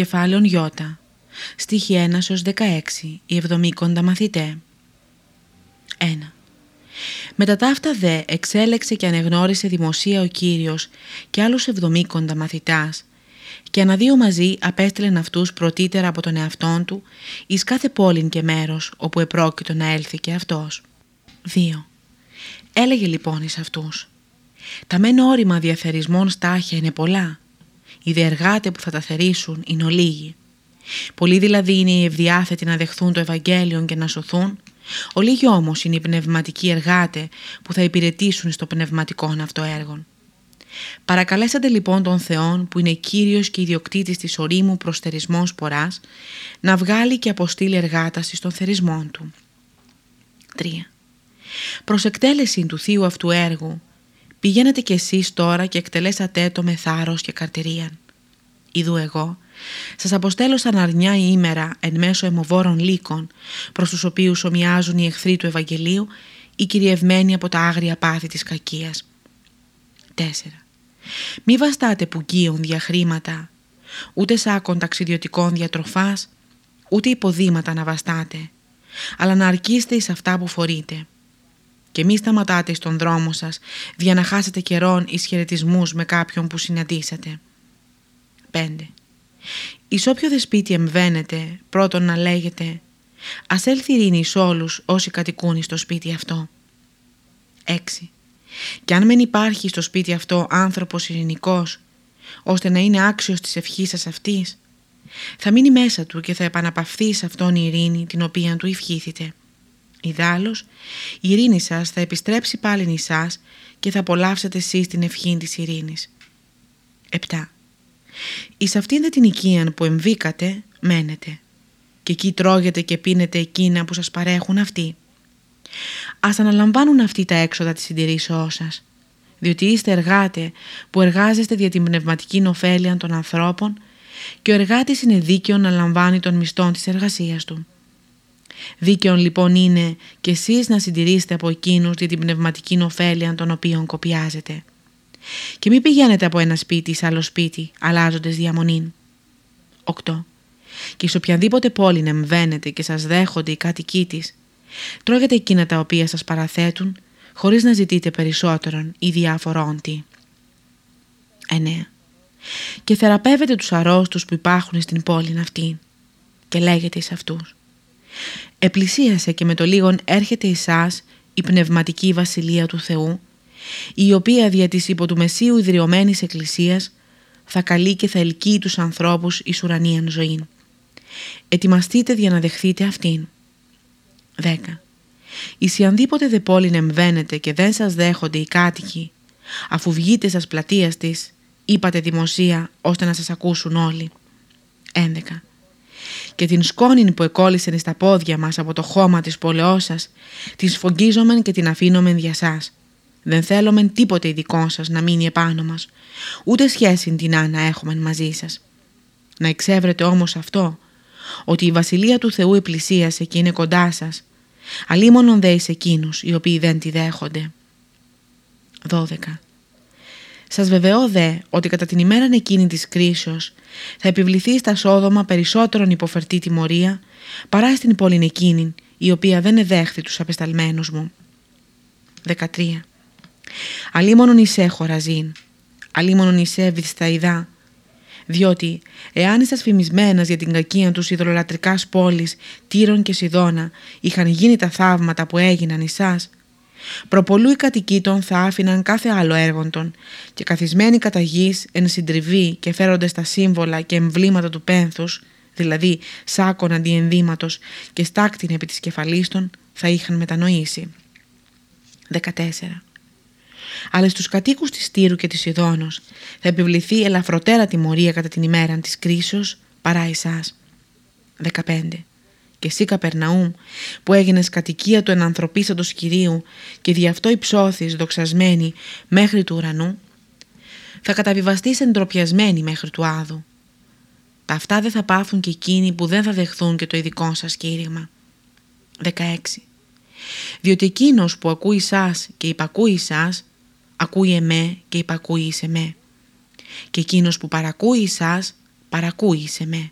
Κεφάλαιον Ι. Στοιχεία 1 16. Οι εβδομήκοντα μαθητέ. 1. Μετά τα αυτά δε εξέλεξε και ανεγνώρισε δημοσία ο Κύριος και άλλους εβδομήκοντα μαθητάς και αναδύο μαζί απέστειλεν αυτούς πρωτύτερα από τον εαυτόν του εις κάθε πόλην και μέρος όπου επρόκειτο να έλθει και αυτός. 2. Έλεγε λοιπόν εις αυτούς «Τα μεν όρημα διαθερισμών στάχια είναι πολλά, οι διεργάτες που θα τα θερήσουν είναι ολίγοι. Πολλοί δηλαδή είναι οι ευδιάθετοι να δεχθούν το Ευαγγέλιο και να σωθούν, ολίγοι όμως είναι οι πνευματικοί εργάτες που θα υπηρετήσουν στο πνευματικό αυτό έργο. Παρακαλέσατε λοιπόν τον Θεόν που είναι Κύριος και ιδιοκτήτης της ορίμου προσθερισμός ποράς να βγάλει και αποστείλει εργάταση στον θερισμό του. 3. Προς εκτέλεση του θείου αυτού έργου πηγαίνετε κι εσείς τώρα και εκτελέσατε το με θάρρος και καρτηρίαν. Ιδού εγώ, σας αποστέλω σαν αρνιά ήμερα εν μέσω αιμοβόρων λύκων, προς τους οποίους ομοιάζουν οι εχθροί του Ευαγγελίου ή κυριευμένοι από τα άγρια πάθη της κακίας. 4. Μη βαστάτε πουγγίων διαχρήματα, ούτε σάκων ταξιδιωτικών διατροφάς, ούτε υποδήματα να βαστάτε, αλλά να αρκείστε εις αυτά που φορείτε. Και μη σταματάτε στον δρόμο σας, για να χάσετε καιρόν εις χαιρετισμούς με κάποιον που συναντήσατε. 5. Εις όποιο δε σπίτι εμβαίνετε, πρώτον να λέγετε «Ας έλθει ειρήνη εις όλους όσοι κατοικούν στο σπίτι αυτό». 6. Και αν μεν υπάρχει στο σπίτι αυτό άνθρωπος ειρηνικός, ώστε να είναι άξιος της ευχής σας αυτής, θα μείνει μέσα του και θα επαναπαυθεί σε αυτόν η ειρήνη την οποία του ευχήθητε. Ιδάλλως, η ειρήνη σας θα επιστρέψει πάλι εσάς και θα απολαύσετε εσείς την ευχή της ειρήνης. 7. Εις αυτήν δε την οικίαν που εμβήκατε, μένετε και εκεί τρώγετε και πίνετε εκείνα που σας παρέχουν αυτοί. Ας αναλαμβάνουν αυτοί τα έξοδα της συντηρήσεώς σας, διότι είστε εργάτε που εργάζεστε δια την πνευματική ωφέλεια των ανθρώπων και ο εργάτης είναι δίκαιο να λαμβάνει τον μισθό της εργασίας του. Δίκαιον λοιπόν είναι και εσείς να συντηρήσετε από εκείνους για την πνευματική ωφέλεια των οποίων κοπιάζετε. Και μην πηγαίνετε από ένα σπίτι σε άλλο σπίτι, αλλάζοντες διαμονήν. 8. Και σε οποιαδήποτε πόλη εμβαίνετε και σας δέχονται οι κάτοικοί της, τρώγετε εκείνα τα οποία σας παραθέτουν, χωρίς να ζητείτε περισσότερον ή διάφορον τι. 9. Και θεραπεύετε τους αρρώστους που υπάρχουν στην πόλη αυτή και λέγετε σε αυτούς επλησίασε και με το λίγον έρχεται εσάς η πνευματική βασιλεία του Θεού, η οποία δια της υπό του Μεσσίου ιδρυωμένης εκκλησίας θα καλεί και θα ελκύει τους ανθρώπους εις ουρανίαν ζωήν. Ετοιμαστείτε για να δεχθείτε αυτήν. 10. Εις ανδήποτε δε πόλην εμβαίνετε και δεν σας δέχονται οι κάτοικοι, αφού βγείτε σας πλατείας της, είπατε δημοσία ώστε να σας ακούσουν όλοι. 11 και την σκόνη που εκόλλησεν στα πόδια μας από το χώμα της πολεός σας, την σφογγίζομεν και την αφήνομεν για σας. Δεν θέλομεν τίποτε ειδικό σας να μείνει επάνω μας, ούτε σχέση την να έχουμε μαζί σας. Να εξεύρετε όμως αυτό, ότι η Βασιλεία του Θεού επλησίασε και είναι κοντά σας, αλίμονον δε εις εκείνους οι οποίοι δεν τη δέχονται. 12. Σας βεβαιώ δε ότι κατά την ημέρα εκείνη της κρίσεως θα επιβληθεί στα σόδομα περισσότερον υποφερτή τιμωρία παρά στην πόλη εκείνη η οποία δεν εδέχθη τους απεσταλμένους μου. 13. Αλίμονον εισέ χωραζήν, αλίμονον εισέ βυθσταϊδά, διότι εάν είσαι φημισμένας για την κακία τους υδρολατρικάς πόλης Τύρων και Σιδώνα είχαν γίνει τα θαύματα που έγιναν εσάς, Προπολού οι κατοικήτων θα άφηναν κάθε άλλο έργον των και καθισμένοι κατά γης εν συντριβή και φέροντες τα σύμβολα και εμβλήματα του πένθους, δηλαδή σάκον αντιενδύματος και στάκτην επί της κεφαλής των, θα είχαν μετανοήσει. 14. Αλλά στους κατοίκους της Τύρου και της Ιδόνος θα επιβληθεί ελαφροτέρα τιμωρία κατά την ημέρα της κρίσεως παρά εσάς. 15 και εσύ Καπερναούμ που έγινες κατοικία του ενανθρωπίσαντος Κυρίου και δι' αυτό υψώθης δοξασμένη μέχρι του ουρανού, θα καταβιβαστείς εντροπιασμένη μέχρι του Άδου. Τα αυτά δεν θα πάθουν και εκείνοι που δεν θα δεχθούν και το ειδικό σας κήρυγμα. 16. Διότι εκείνος που ακούει σας και υπακούει σας, ακούει εμέ και υπακούει σε με. Και εκείνος που παρακούει σας, παρακούει σε με.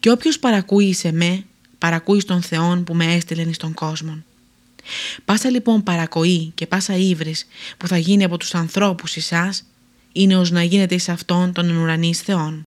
Και όποιος παρακούει σε με, παρακούεις στον Θεόν που με έστειλεν στον κόσμο. Πάσα λοιπόν παρακοή και πάσα ύβρις που θα γίνει από τους ανθρώπους εσάς, είναι ως να γίνεται εις αυτόν τον ουρανής Θεόν.